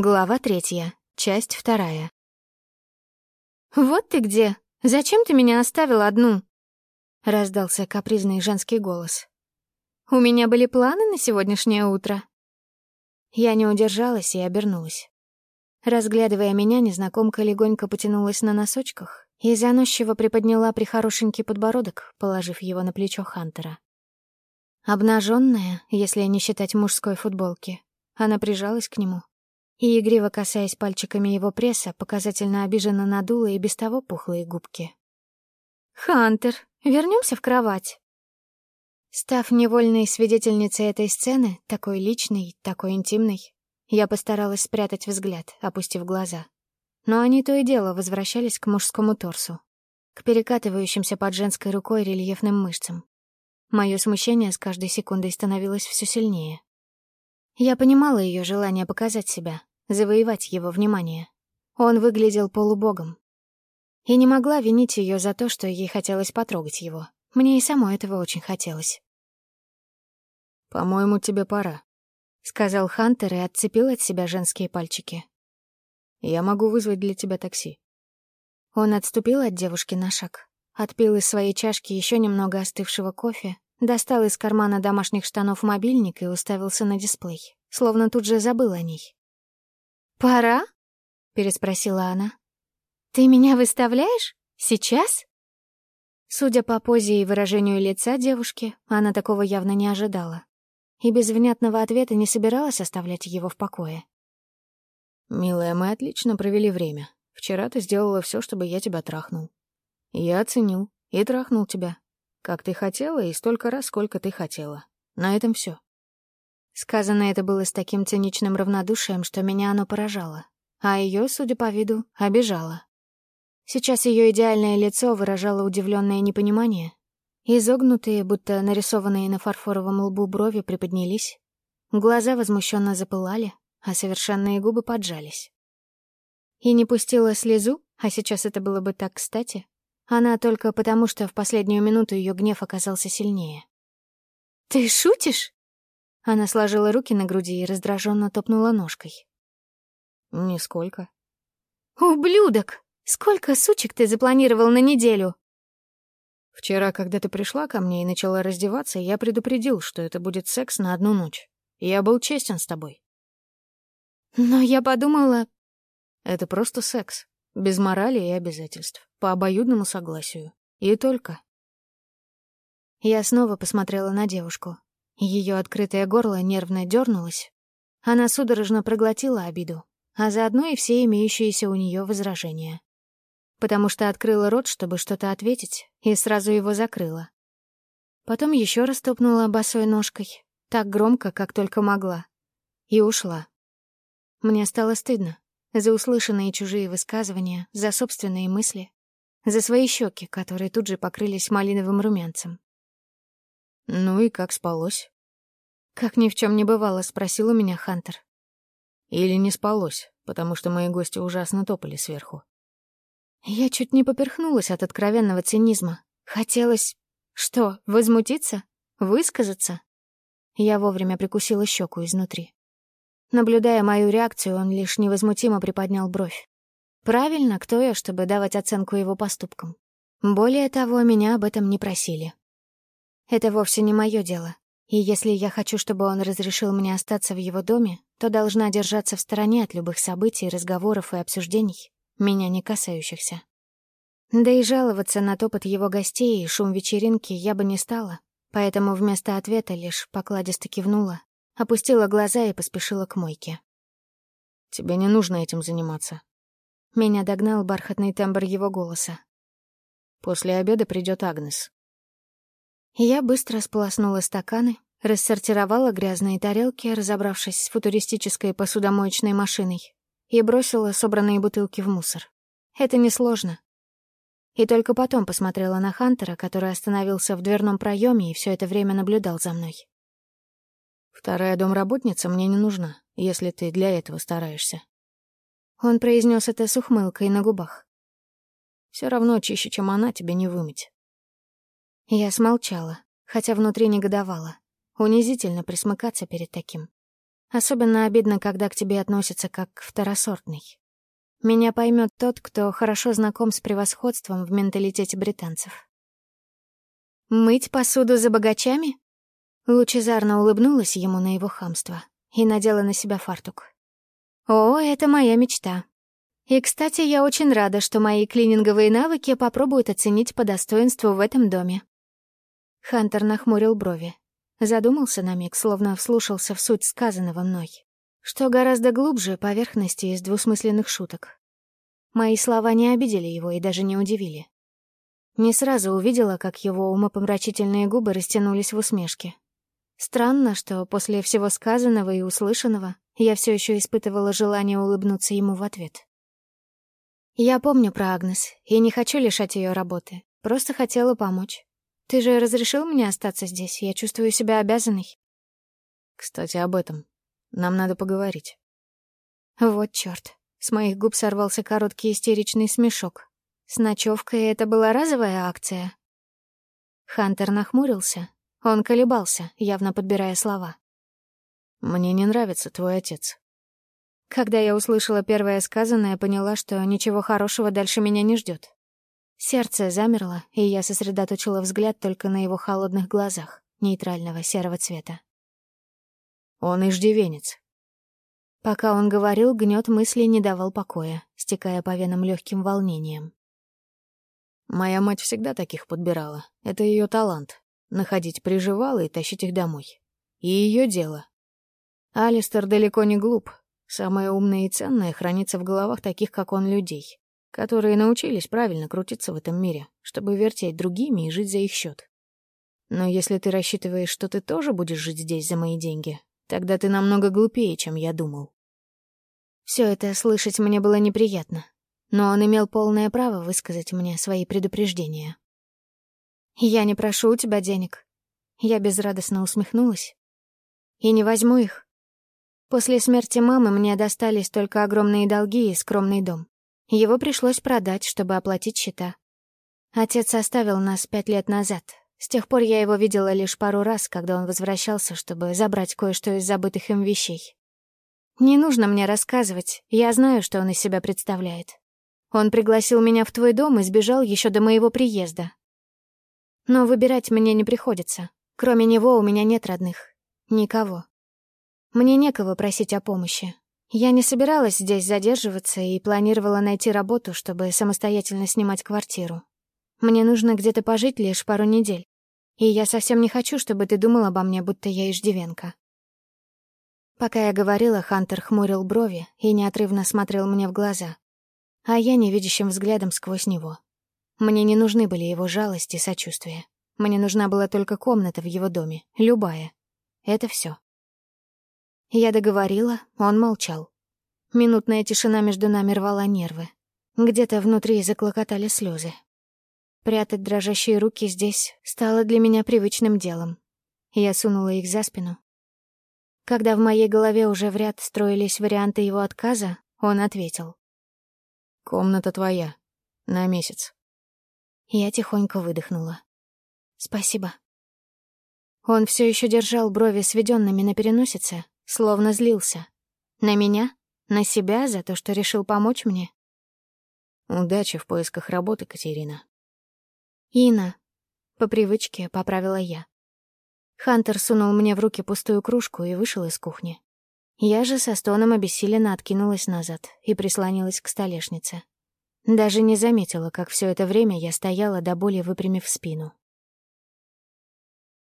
Глава третья, часть вторая. «Вот ты где! Зачем ты меня оставила одну?» — раздался капризный женский голос. «У меня были планы на сегодняшнее утро». Я не удержалась и обернулась. Разглядывая меня, незнакомка легонько потянулась на носочках и заносчиво приподняла прихорошенький подбородок, положив его на плечо Хантера. Обнаженная, если не считать мужской футболки, она прижалась к нему и, игриво касаясь пальчиками его пресса, показательно обиженно надула и без того пухлые губки. «Хантер, вернемся в кровать». Став невольной свидетельницей этой сцены, такой личной, такой интимной, я постаралась спрятать взгляд, опустив глаза. Но они то и дело возвращались к мужскому торсу, к перекатывающимся под женской рукой рельефным мышцам. Мое смущение с каждой секундой становилось все сильнее. Я понимала ее желание показать себя, завоевать его внимание. Он выглядел полубогом. И не могла винить ее за то, что ей хотелось потрогать его. Мне и самой этого очень хотелось. «По-моему, тебе пора», — сказал Хантер и отцепил от себя женские пальчики. «Я могу вызвать для тебя такси». Он отступил от девушки на шаг, отпил из своей чашки еще немного остывшего кофе, достал из кармана домашних штанов мобильник и уставился на дисплей, словно тут же забыл о ней. «Пора?» — переспросила она. «Ты меня выставляешь? Сейчас?» Судя по позе и выражению лица девушки, она такого явно не ожидала. И без внятного ответа не собиралась оставлять его в покое. «Милая, мы отлично провели время. Вчера ты сделала все, чтобы я тебя трахнул. Я оценил и трахнул тебя. Как ты хотела и столько раз, сколько ты хотела. На этом все. Сказано это было с таким циничным равнодушием, что меня оно поражало, а ее, судя по виду, обижало. Сейчас ее идеальное лицо выражало удивленное непонимание. Изогнутые, будто нарисованные на фарфоровом лбу брови приподнялись. Глаза возмущенно запылали, а совершенные губы поджались. И не пустила слезу, а сейчас это было бы так кстати. Она только потому, что в последнюю минуту ее гнев оказался сильнее. «Ты шутишь?» Она сложила руки на груди и раздраженно топнула ножкой. «Нисколько». «Ублюдок! Сколько сучек ты запланировал на неделю?» «Вчера, когда ты пришла ко мне и начала раздеваться, я предупредил, что это будет секс на одну ночь. Я был честен с тобой». «Но я подумала...» «Это просто секс, без морали и обязательств, по обоюдному согласию. И только...» Я снова посмотрела на девушку. Ее открытое горло нервно дернулось. Она судорожно проглотила обиду, а заодно и все имеющиеся у нее возражения. Потому что открыла рот, чтобы что-то ответить, и сразу его закрыла. Потом еще раз топнула босой ножкой, так громко, как только могла, и ушла. Мне стало стыдно за услышанные чужие высказывания, за собственные мысли, за свои щеки, которые тут же покрылись малиновым румянцем. «Ну и как спалось?» Как ни в чем не бывало, спросил у меня Хантер. «Или не спалось, потому что мои гости ужасно топали сверху?» Я чуть не поперхнулась от откровенного цинизма. Хотелось... Что, возмутиться? Высказаться? Я вовремя прикусила щеку изнутри. Наблюдая мою реакцию, он лишь невозмутимо приподнял бровь. Правильно, кто я, чтобы давать оценку его поступкам? Более того, меня об этом не просили. Это вовсе не мое дело. И если я хочу, чтобы он разрешил мне остаться в его доме, то должна держаться в стороне от любых событий, разговоров и обсуждений, меня не касающихся. Да и жаловаться на топот его гостей и шум вечеринки я бы не стала, поэтому вместо ответа лишь покладисто кивнула, опустила глаза и поспешила к мойке. «Тебе не нужно этим заниматься». Меня догнал бархатный тембр его голоса. «После обеда придет Агнес. Я быстро сполоснула стаканы, рассортировала грязные тарелки, разобравшись с футуристической посудомоечной машиной, и бросила собранные бутылки в мусор. Это несложно. И только потом посмотрела на Хантера, который остановился в дверном проеме и все это время наблюдал за мной. «Вторая домработница мне не нужна, если ты для этого стараешься». Он произнес это с ухмылкой на губах. Все равно чище, чем она, тебе не вымыть. Я смолчала, хотя внутри негодовала. Унизительно присмыкаться перед таким. Особенно обидно, когда к тебе относятся как к второсортной. Меня поймет тот, кто хорошо знаком с превосходством в менталитете британцев. «Мыть посуду за богачами?» Лучезарно улыбнулась ему на его хамство и надела на себя фартук. «О, это моя мечта. И, кстати, я очень рада, что мои клининговые навыки попробуют оценить по достоинству в этом доме». Хантер нахмурил брови. Задумался на миг, словно вслушался в суть сказанного мной что гораздо глубже поверхности из двусмысленных шуток. Мои слова не обидели его и даже не удивили. Не сразу увидела, как его умопомрачительные губы растянулись в усмешке. Странно, что после всего сказанного и услышанного я все еще испытывала желание улыбнуться ему в ответ. Я помню про Агнес и не хочу лишать ее работы, просто хотела помочь. Ты же разрешил мне остаться здесь, я чувствую себя обязанной. Кстати, об этом. Нам надо поговорить. Вот чёрт. С моих губ сорвался короткий истеричный смешок. С ночевкой это была разовая акция. Хантер нахмурился. Он колебался, явно подбирая слова. «Мне не нравится твой отец». Когда я услышала первое сказанное, поняла, что ничего хорошего дальше меня не ждет. Сердце замерло, и я сосредоточила взгляд только на его холодных глазах, нейтрального серого цвета. Он иждивенец. Пока он говорил, гнет мысли не давал покоя, стекая по венам легким волнением. Моя мать всегда таких подбирала. Это ее талант — находить приживалы и тащить их домой. И ее дело. Алистер далеко не глуп. Самое умное и ценное хранится в головах таких, как он, людей, которые научились правильно крутиться в этом мире, чтобы вертеть другими и жить за их счет. Но если ты рассчитываешь, что ты тоже будешь жить здесь за мои деньги, Тогда ты намного глупее, чем я думал. Все это слышать мне было неприятно, но он имел полное право высказать мне свои предупреждения. «Я не прошу у тебя денег». Я безрадостно усмехнулась. «И не возьму их. После смерти мамы мне достались только огромные долги и скромный дом. Его пришлось продать, чтобы оплатить счета. Отец оставил нас пять лет назад, с тех пор я его видела лишь пару раз, когда он возвращался, чтобы забрать кое-что из забытых им вещей. Не нужно мне рассказывать, я знаю, что он из себя представляет. Он пригласил меня в твой дом и сбежал еще до моего приезда. Но выбирать мне не приходится. Кроме него у меня нет родных. Никого. Мне некого просить о помощи. Я не собиралась здесь задерживаться и планировала найти работу, чтобы самостоятельно снимать квартиру. Мне нужно где-то пожить лишь пару недель. И я совсем не хочу, чтобы ты думал обо мне, будто я иждивенка. Пока я говорила, Хантер хмурил брови и неотрывно смотрел мне в глаза, а я невидящим взглядом сквозь него. Мне не нужны были его жалость и сочувствие. Мне нужна была только комната в его доме, любая. Это все. Я договорила, он молчал. Минутная тишина между нами рвала нервы. Где-то внутри заклокотали слезы, Прятать дрожащие руки здесь стало для меня привычным делом. Я сунула их за спину. Когда в моей голове уже в ряд строились варианты его отказа, он ответил. «Комната твоя. На месяц». Я тихонько выдохнула. «Спасибо». Он все еще держал брови сведенными на переносице, словно злился. На меня? На себя за то, что решил помочь мне? Удачи в поисках работы, Катерина. «Ина», — по привычке поправила я. Хантер сунул мне в руки пустую кружку и вышел из кухни. Я же со стоном обессиленно откинулась назад и прислонилась к столешнице. Даже не заметила, как все это время я стояла до боли выпрямив спину.